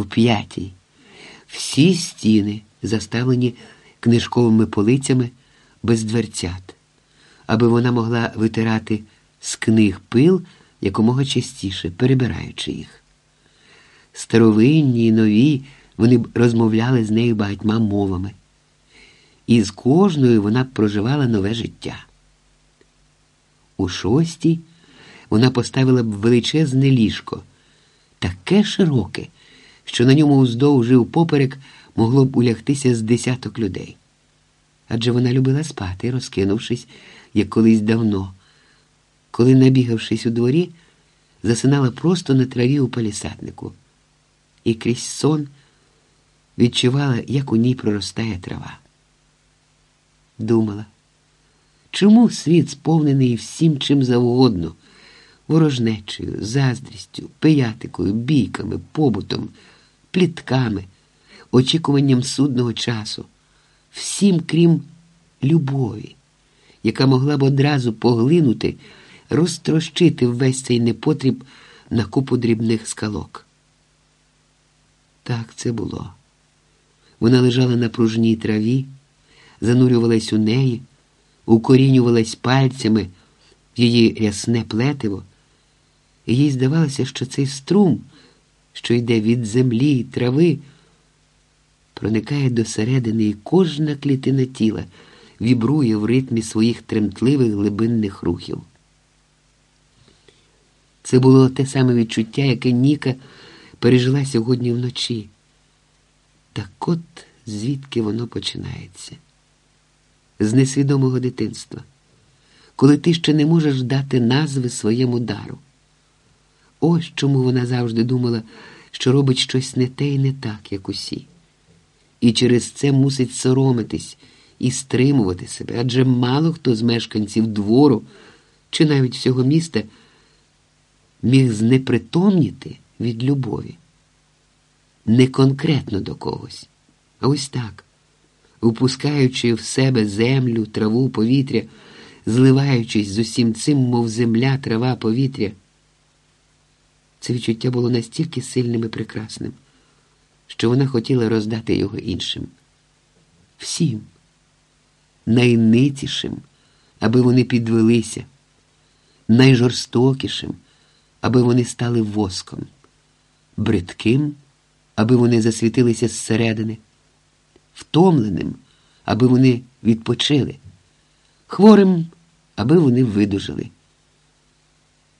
в п'ятій. Всі стіни заставлені книжковими полицями без дверцят, аби вона могла витирати з книг пил якомога частіше, перебираючи їх. Старовинні й нові вони розмовляли з нею багатьма мовами, і з кожною вона проживала нове життя. У шостій вона поставила б величезне ліжко, таке широке, що на ньому вздовж і впоперек могло б улягтися з десяток людей. Адже вона любила спати, розкинувшись, як колись давно, коли, набігавшись у дворі, засинала просто на траві у палісаднику, і крізь сон відчувала, як у ній проростає трава. Думала, чому світ сповнений всім чим завгодно, ворожнечею, заздрістю, пиятикою, бійками, побутом, плітками, очікуванням судного часу, всім крім любові, яка могла б одразу поглинути, розтрощити весь цей непотріб на купу дрібних скалок. Так це було. Вона лежала на пружній траві, занурювалась у неї, укорінювалась пальцями в її рясне плетиво, і їй здавалося, що цей струм, що йде від землі й трави, проникає до середини, і кожна клітина тіла вібрує в ритмі своїх тремтливих глибинних рухів. Це було те саме відчуття, яке Ніка пережила сьогодні вночі. Так от звідки воно починається? З несвідомого дитинства, коли ти ще не можеш дати назви своєму дару. Ось чому вона завжди думала, що робить щось не те і не так, як усі. І через це мусить соромитись і стримувати себе, адже мало хто з мешканців двору чи навіть всього міста міг знепритомніти від любові. Не конкретно до когось, а ось так, впускаючи в себе землю, траву, повітря, зливаючись з усім цим, мов земля, трава, повітря. Це відчуття було настільки сильним і прекрасним, що вона хотіла роздати його іншим. Всім, найнитішим, аби вони підвелися, найжорстокішим, аби вони стали воском, бридким, аби вони засвітилися зсередини, втомленим, аби вони відпочили, хворим, аби вони видужали.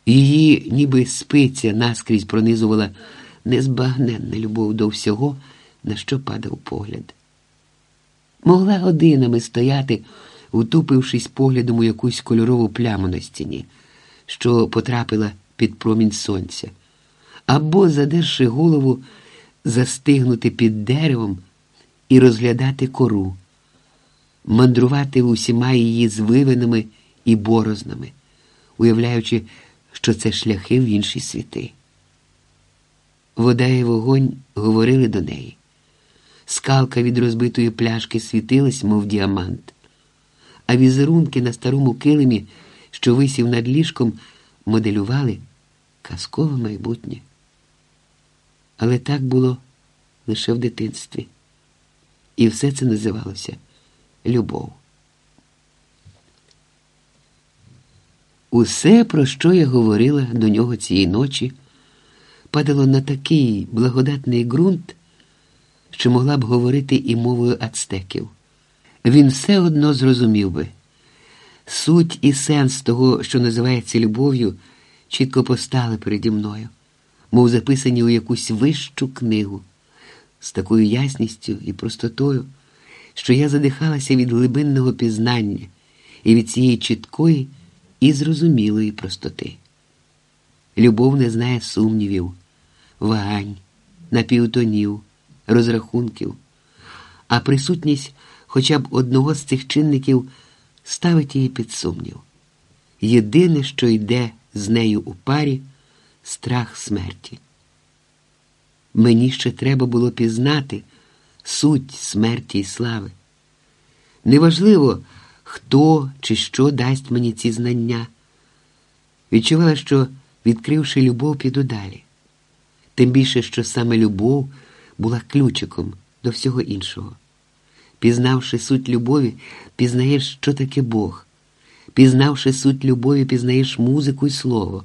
Її, ніби спиця наскрізь пронизувала незбагненна любов до всього, на що падав погляд. Могла годинами стояти, утупившись поглядом у якусь кольорову пляму на стіні, що потрапила під промінь сонця, або, задерши голову, застигнути під деревом і розглядати кору, мандрувати усіма її звивинами і борознами, уявляючи, що це шляхи в інші світи. Вода і вогонь говорили до неї. Скалка від розбитої пляшки світилась, мов діамант, а візерунки на старому килимі, що висів над ліжком, моделювали казкове майбутнє. Але так було лише в дитинстві. І все це називалося любов. Усе, про що я говорила до нього цієї ночі, падало на такий благодатний ґрунт, що могла б говорити і мовою ацтеків. Він все одно зрозумів би. Суть і сенс того, що називається любов'ю, чітко постали переді мною, мов записані у якусь вищу книгу, з такою ясністю і простотою, що я задихалася від глибинного пізнання і від цієї чіткої і зрозумілої простоти. Любов не знає сумнівів, вагань, напівтонів, розрахунків, а присутність хоча б одного з цих чинників ставить її під сумнів. Єдине, що йде з нею у парі страх смерті. Мені ще треба було пізнати суть смерті і слави. Неважливо, хто чи що дасть мені ці знання. Відчувала, що, відкривши любов, піду далі. Тим більше, що саме любов була ключиком до всього іншого. Пізнавши суть любові, пізнаєш, що таке Бог. Пізнавши суть любові, пізнаєш музику й слово.